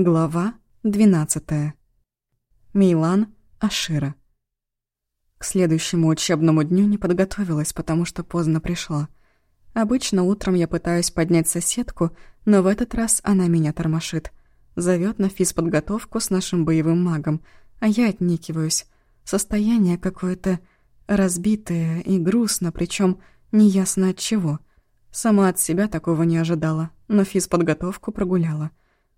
Глава 12. Мейлан Ашира. К следующему учебному дню не подготовилась, потому что поздно пришла. Обычно утром я пытаюсь поднять соседку, но в этот раз она меня тормошит. Зовет на физподготовку с нашим боевым магом, а я отникиваюсь. Состояние какое-то разбитое и грустно, причем неясно от чего. Сама от себя такого не ожидала, но физподготовку прогуляла.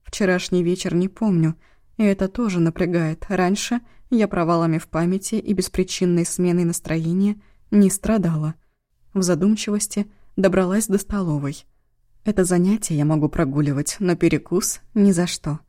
Вчерашний вечер не помню, и это тоже напрягает. Раньше я провалами в памяти и беспричинной сменой настроения не страдала. В задумчивости добралась до столовой. Это занятие я могу прогуливать, но перекус — ни за что.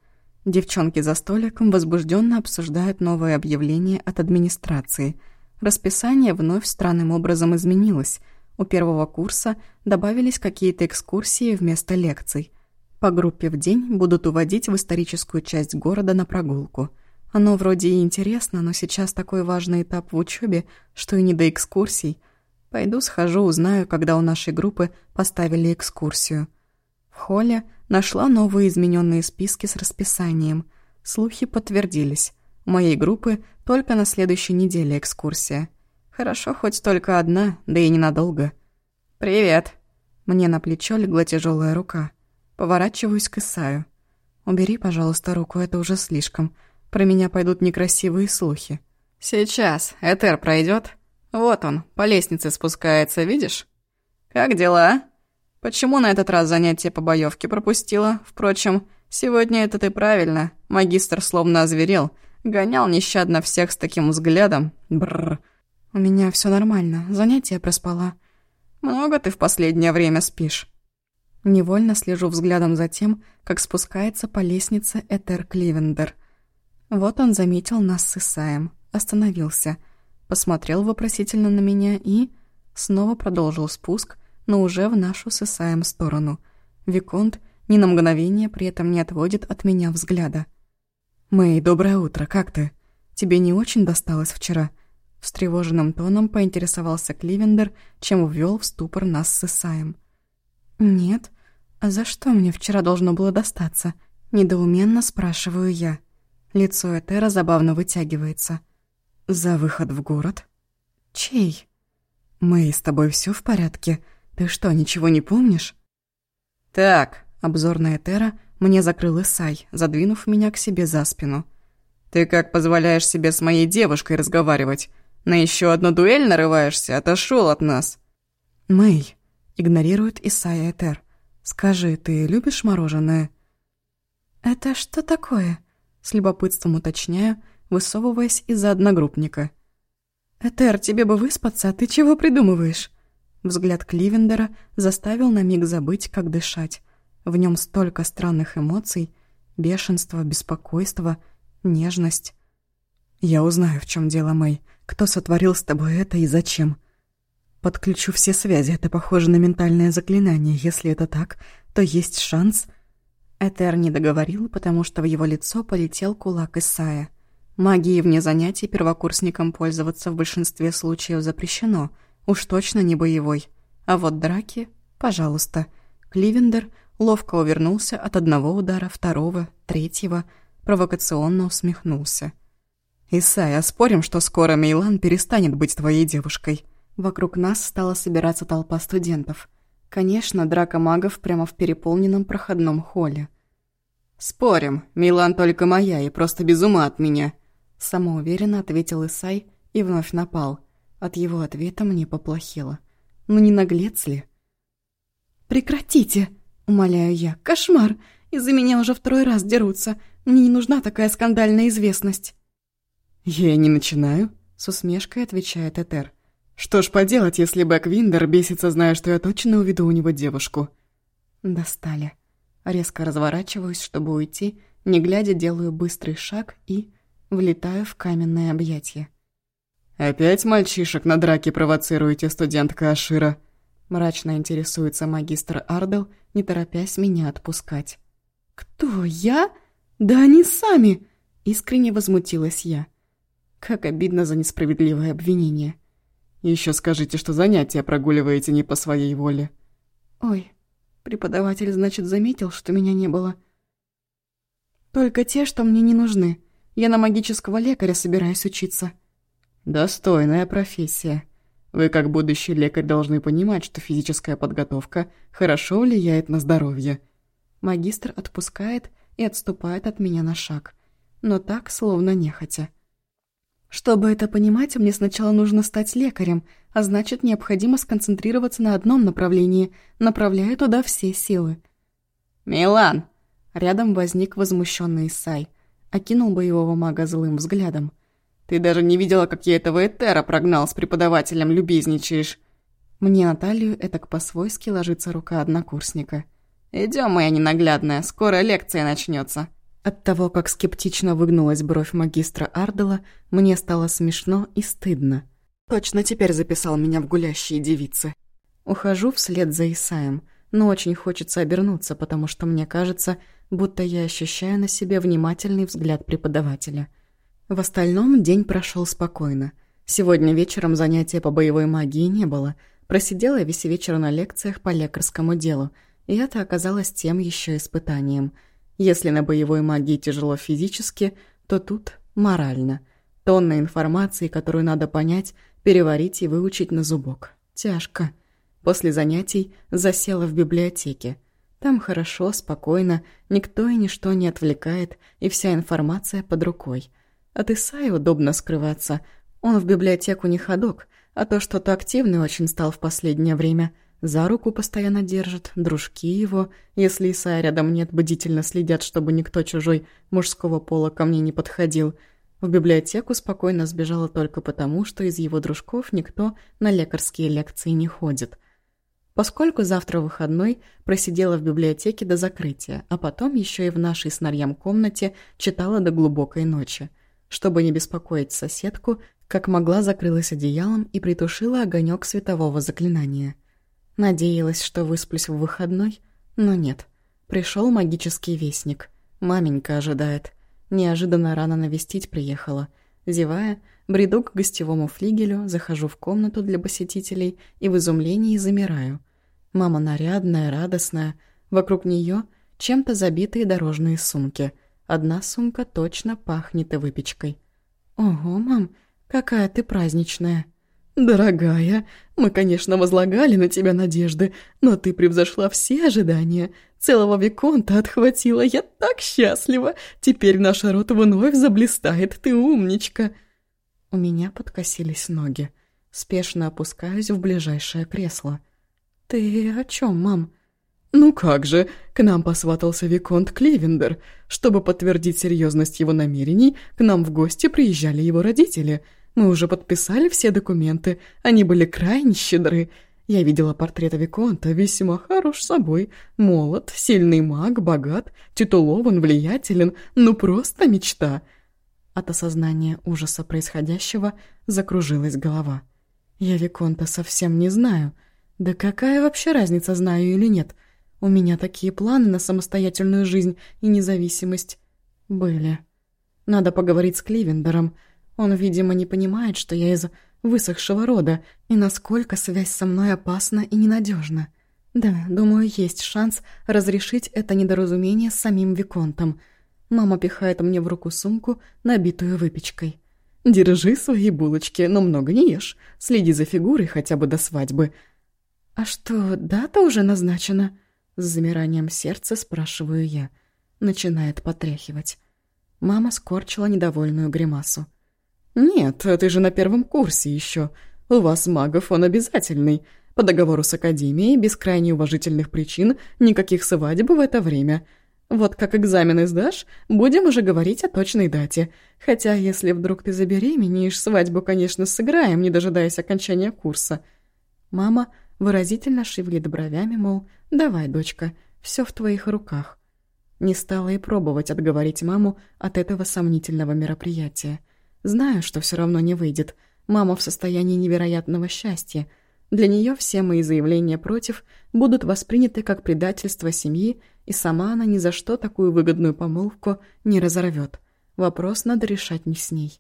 Девчонки за столиком возбужденно обсуждают новое объявление от администрации. Расписание вновь странным образом изменилось. У первого курса добавились какие-то экскурсии вместо лекций — по группе в день будут уводить в историческую часть города на прогулку. Оно вроде и интересно, но сейчас такой важный этап в учебе, что и не до экскурсий. Пойду схожу, узнаю, когда у нашей группы поставили экскурсию. В холле нашла новые измененные списки с расписанием. Слухи подтвердились. У моей группы только на следующей неделе экскурсия. Хорошо, хоть только одна, да и ненадолго. «Привет!» Мне на плечо легла тяжелая рука. Поворачиваюсь к Исаю. «Убери, пожалуйста, руку, это уже слишком. Про меня пойдут некрасивые слухи». «Сейчас. Этер пройдет. Вот он, по лестнице спускается, видишь? Как дела? Почему на этот раз занятие по боевке пропустила? Впрочем, сегодня это ты правильно. Магистр словно озверел. Гонял нещадно всех с таким взглядом. Бррр. У меня все нормально. Занятие проспала. Много ты в последнее время спишь?» Невольно слежу взглядом за тем, как спускается по лестнице Этер Кливендер. Вот он заметил нас с Исаем, остановился, посмотрел вопросительно на меня и... Снова продолжил спуск, но уже в нашу с Исаем сторону. Виконт ни на мгновение при этом не отводит от меня взгляда. «Мэй, доброе утро, как ты? Тебе не очень досталось вчера?» Встревоженным тоном поинтересовался Кливендер, чем ввел в ступор нас с Исаем. «Нет. А за что мне вчера должно было достаться?» Недоуменно спрашиваю я. Лицо Этера забавно вытягивается. «За выход в город?» «Чей?» «Мэй, с тобой все в порядке? Ты что, ничего не помнишь?» «Так», — обзор на Этера мне закрыл Исай, задвинув меня к себе за спину. «Ты как позволяешь себе с моей девушкой разговаривать? На еще одну дуэль нарываешься? Отошел от нас!» «Мэй, Игнорирует Исайя Этер. «Скажи, ты любишь мороженое?» «Это что такое?» С любопытством уточняю, высовываясь из-за одногруппника. «Этер, тебе бы выспаться, а ты чего придумываешь?» Взгляд Кливендера заставил на миг забыть, как дышать. В нем столько странных эмоций. Бешенство, беспокойство, нежность. «Я узнаю, в чем дело, Мэй. Кто сотворил с тобой это и зачем?» Подключу все связи, это похоже на ментальное заклинание. Если это так, то есть шанс... Этер не договорил, потому что в его лицо полетел кулак Исая. Магией вне занятий первокурсникам пользоваться в большинстве случаев запрещено, уж точно не боевой. А вот драки — пожалуйста. Кливендер ловко увернулся от одного удара, второго, третьего, провокационно усмехнулся. «Исай, а спорим, что скоро Мейлан перестанет быть твоей девушкой?» Вокруг нас стала собираться толпа студентов. Конечно, драка магов прямо в переполненном проходном холле. «Спорим, Милан только моя и просто без ума от меня», самоуверенно ответил Исай и вновь напал. От его ответа мне поплохело. Ну не наглец ли? «Прекратите!» — умоляю я. «Кошмар! Из-за меня уже второй раз дерутся. Мне не нужна такая скандальная известность». «Я не начинаю», — с усмешкой отвечает Этер. Что ж поделать, если Бэк Виндер бесится, зная, что я точно уведу у него девушку? Достали. Резко разворачиваюсь, чтобы уйти, не глядя делаю быстрый шаг и влетаю в каменное объятие. «Опять мальчишек на драке провоцируете, студентка Ашира?» Мрачно интересуется магистр Ардел, не торопясь меня отпускать. «Кто, я? Да они сами!» Искренне возмутилась я. Как обидно за несправедливое обвинение. Еще скажите, что занятия прогуливаете не по своей воле». «Ой, преподаватель, значит, заметил, что меня не было». Только те, что мне не нужны. Я на магического лекаря собираюсь учиться». «Достойная профессия. Вы, как будущий лекарь, должны понимать, что физическая подготовка хорошо влияет на здоровье». Магистр отпускает и отступает от меня на шаг, но так, словно нехотя. Чтобы это понимать, мне сначала нужно стать лекарем, а значит, необходимо сконцентрироваться на одном направлении, направляя туда все силы. «Милан!» Рядом возник возмущенный Исай, окинул боевого мага злым взглядом. «Ты даже не видела, как я этого Этера прогнал с преподавателем, любезничаешь!» Мне на талию этак по-свойски ложится рука однокурсника. Идем, моя ненаглядная, скоро лекция начнется. От того, как скептично выгнулась бровь магистра Ардела, мне стало смешно и стыдно. Точно теперь записал меня в гулящие девицы. Ухожу вслед за Исаем, но очень хочется обернуться, потому что мне кажется, будто я ощущаю на себе внимательный взгляд преподавателя. В остальном день прошел спокойно. Сегодня вечером занятия по боевой магии не было. Просидела я весь вечер на лекциях по лекарскому делу, и это оказалось тем еще испытанием. Если на боевой магии тяжело физически, то тут морально. Тонна информации, которую надо понять, переварить и выучить на зубок. Тяжко. После занятий засела в библиотеке. Там хорошо, спокойно, никто и ничто не отвлекает, и вся информация под рукой. От Исаи удобно скрываться. Он в библиотеку не ходок, а то что-то активный очень стал в последнее время. За руку постоянно держит, дружки его, если Исая рядом нет, бдительно следят, чтобы никто чужой мужского пола ко мне не подходил. В библиотеку спокойно сбежала только потому, что из его дружков никто на лекарские лекции не ходит. Поскольку завтра выходной, просидела в библиотеке до закрытия, а потом еще и в нашей с Нарьям комнате читала до глубокой ночи. Чтобы не беспокоить соседку, как могла закрылась одеялом и притушила огонек светового заклинания. Надеялась, что высплюсь в выходной, но нет. Пришел магический вестник. Маменька ожидает. Неожиданно рано навестить приехала. Зевая, бреду к гостевому флигелю, захожу в комнату для посетителей и в изумлении замираю. Мама нарядная, радостная. Вокруг нее чем-то забитые дорожные сумки. Одна сумка точно пахнет выпечкой. «Ого, мам, какая ты праздничная!» «Дорогая, мы, конечно, возлагали на тебя надежды, но ты превзошла все ожидания. Целого Виконта отхватила, я так счастлива. Теперь наш род вновь заблистает, ты умничка». У меня подкосились ноги. Спешно опускаюсь в ближайшее кресло. «Ты о чем, мам?» «Ну как же, к нам посватался Виконт Кливендер. Чтобы подтвердить серьезность его намерений, к нам в гости приезжали его родители». Мы уже подписали все документы, они были крайне щедры. Я видела портрет Виконта, весьма хорош собой. Молод, сильный маг, богат, титулован, влиятелен, ну просто мечта. От осознания ужаса происходящего закружилась голова. Я Виконта совсем не знаю. Да какая вообще разница, знаю или нет? У меня такие планы на самостоятельную жизнь и независимость были. Надо поговорить с Кливендером — он, видимо, не понимает, что я из высохшего рода, и насколько связь со мной опасна и ненадежна. Да, думаю, есть шанс разрешить это недоразумение с самим Виконтом. Мама пихает мне в руку сумку, набитую выпечкой. «Держи свои булочки, но много не ешь. Следи за фигурой хотя бы до свадьбы». «А что, дата уже назначена?» С замиранием сердца спрашиваю я. Начинает потряхивать. Мама скорчила недовольную гримасу. «Нет, ты же на первом курсе еще. У вас, магов, он обязательный. По договору с Академией, без крайне уважительных причин, никаких свадеб в это время. Вот как экзамены сдашь, будем уже говорить о точной дате. Хотя, если вдруг ты забеременеешь, свадьбу, конечно, сыграем, не дожидаясь окончания курса». Мама выразительно шевелит бровями, мол, «Давай, дочка, все в твоих руках». Не стала и пробовать отговорить маму от этого сомнительного мероприятия. Знаю, что все равно не выйдет. Мама в состоянии невероятного счастья. Для нее все мои заявления против будут восприняты как предательство семьи, и сама она ни за что такую выгодную помолвку не разорвет. Вопрос надо решать не с ней.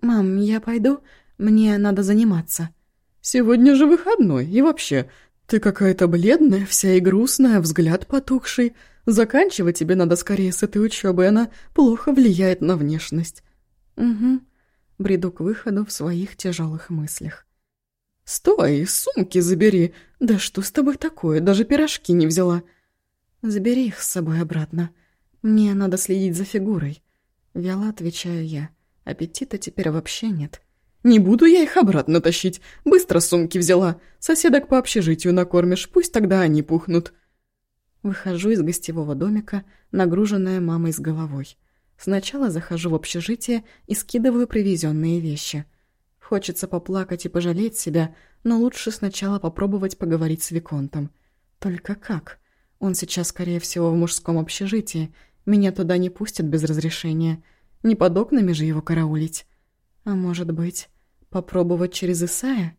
«Мам, я пойду? Мне надо заниматься». «Сегодня же выходной, и вообще, ты какая-то бледная, вся и грустная, взгляд потухший. Заканчивать тебе надо скорее с этой учебой, она плохо влияет на внешность». «Угу». Бреду к выходу в своих тяжелых мыслях. «Стой, сумки забери! Да что с тобой такое? Даже пирожки не взяла!» «Забери их с собой обратно. Мне надо следить за фигурой». Вяло отвечаю я. Аппетита теперь вообще нет. «Не буду я их обратно тащить. Быстро сумки взяла. Соседок по общежитию накормишь, пусть тогда они пухнут». Выхожу из гостевого домика, нагруженная мамой с головой. Сначала захожу в общежитие и скидываю привезенные вещи. Хочется поплакать и пожалеть себя, но лучше сначала попробовать поговорить с Виконтом. Только как? Он сейчас, скорее всего, в мужском общежитии. Меня туда не пустят без разрешения. Не под окнами же его караулить. А может быть, попробовать через Исая?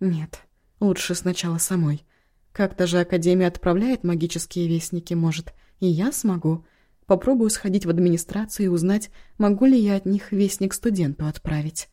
Нет, лучше сначала самой. Как-то же Академия отправляет магические вестники, может, и я смогу. Попробую сходить в администрацию и узнать, могу ли я от них вестник студенту отправить.